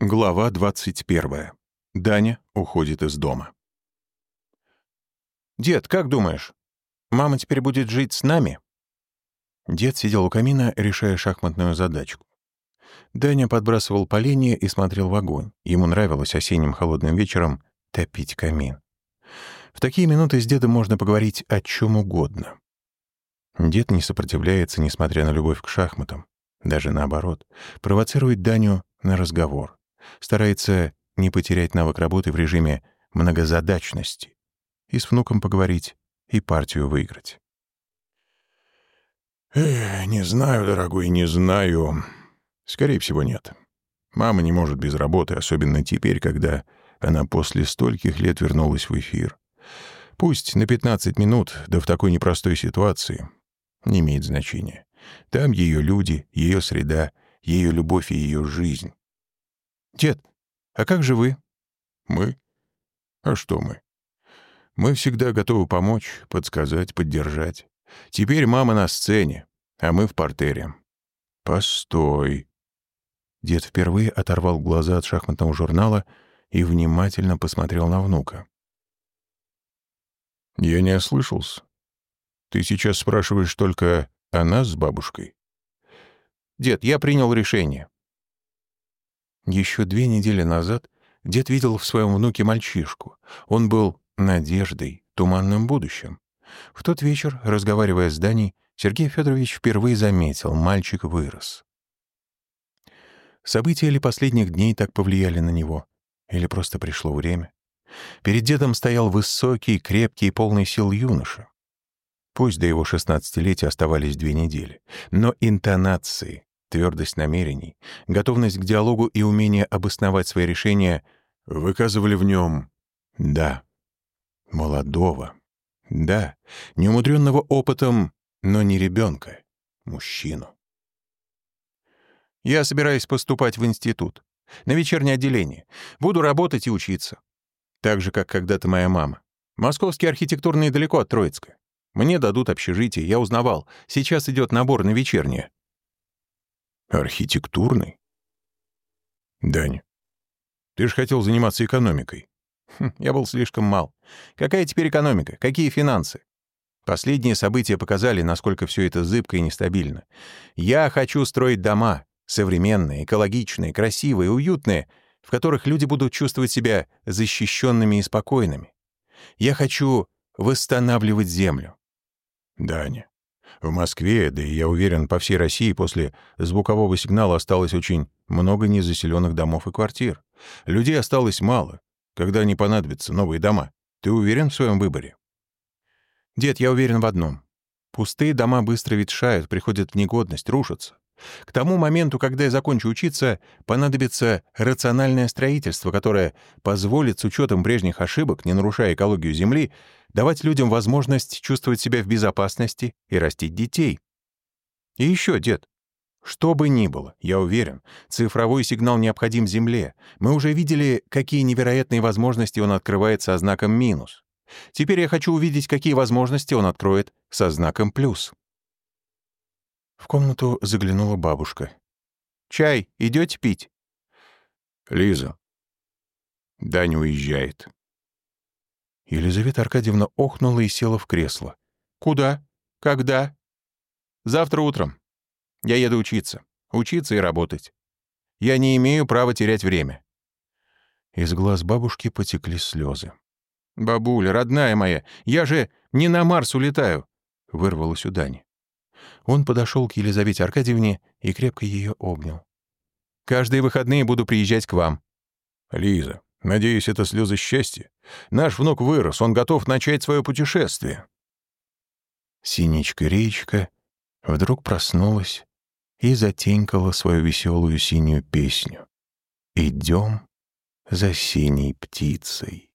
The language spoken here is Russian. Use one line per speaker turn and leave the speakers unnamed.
Глава 21. Даня уходит из дома.
«Дед, как думаешь, мама теперь будет жить с нами?»
Дед сидел у камина, решая шахматную задачку. Даня подбрасывал поленья и смотрел в огонь. Ему нравилось осенним холодным вечером топить камин. В такие минуты с дедом можно поговорить о чем угодно. Дед не сопротивляется, несмотря на любовь к шахматам. Даже наоборот, провоцирует Даню на разговор старается не потерять навык работы в режиме многозадачности и с внуком поговорить, и партию выиграть.
«Эх, не знаю, дорогой, не знаю. Скорее всего, нет. Мама не может без работы, особенно теперь, когда она после стольких лет вернулась в эфир. Пусть на 15 минут, да в такой непростой ситуации, не имеет значения. Там ее люди, ее среда, ее любовь и ее жизнь.
«Дед, а как же вы?»
«Мы? А что мы? Мы всегда готовы помочь, подсказать, поддержать. Теперь мама на сцене, а мы в портере». «Постой».
Дед впервые оторвал глаза от шахматного журнала и внимательно посмотрел на внука.
«Я не ослышался. Ты сейчас спрашиваешь только о нас с бабушкой?»
«Дед, я принял решение.
Еще две недели назад дед видел в своем внуке мальчишку. Он был надеждой, туманным будущим. В тот вечер, разговаривая с Даней, Сергей Федорович впервые заметил, мальчик вырос. События ли последних дней так повлияли на него? Или просто пришло время? Перед дедом стоял высокий, крепкий, полный сил юноша. Пусть до его шестнадцатилетия оставались две недели, но интонации, Твердость намерений, готовность к диалогу и умение обосновать свои решения выказывали в нем «да». Молодого. Да, неумудренного опытом, но не ребенка, мужчину.
«Я собираюсь поступать в институт, на вечернее отделение. Буду работать и учиться. Так же, как когда-то моя мама. Московский архитектурный далеко от Троицка. Мне дадут общежитие, я узнавал. Сейчас идет набор на вечернее.
Архитектурный? Дань, ты же хотел заниматься экономикой.
Хм, я был слишком мал. Какая теперь экономика? Какие финансы? Последние события показали, насколько все это зыбко и нестабильно. Я хочу строить дома, современные, экологичные, красивые, уютные, в которых люди будут чувствовать себя защищенными и спокойными. Я хочу восстанавливать землю.
Даня, в Москве, да и, я уверен, по всей России после звукового сигнала осталось очень много незаселенных домов и квартир. Людей осталось мало. Когда они понадобятся, новые дома. Ты уверен в своем выборе?
Дед, я уверен в одном. Пустые дома быстро ветшают, приходят в негодность, рушатся. К тому моменту, когда я закончу учиться, понадобится рациональное строительство, которое позволит с учетом прежних ошибок, не нарушая экологию Земли, давать людям возможность чувствовать себя в безопасности и растить детей. И еще, дед, что бы ни было, я уверен, цифровой сигнал необходим Земле. Мы уже видели, какие невероятные возможности он открывает со знаком минус. Теперь я хочу увидеть, какие возможности он откроет со знаком плюс.
В комнату заглянула бабушка.
«Чай идете пить?»
«Лиза, Даня уезжает».
Елизавета Аркадьевна охнула и села в кресло.
«Куда? Когда?» «Завтра утром. Я еду учиться. Учиться и работать. Я не имею права терять время».
Из глаз бабушки потекли слезы.
«Бабуля, родная моя, я же не на Марс улетаю!» — вырвалось у Дани.
Он подошел к Елизавете Аркадьевне и крепко ее обнял.
«Каждые выходные буду приезжать к вам».
«Лиза, Надеюсь, это слезы счастья. Наш внук вырос, он готов начать свое путешествие.
Синичка-речка вдруг проснулась и затенькала свою веселую синюю песню. «Идем за синей птицей».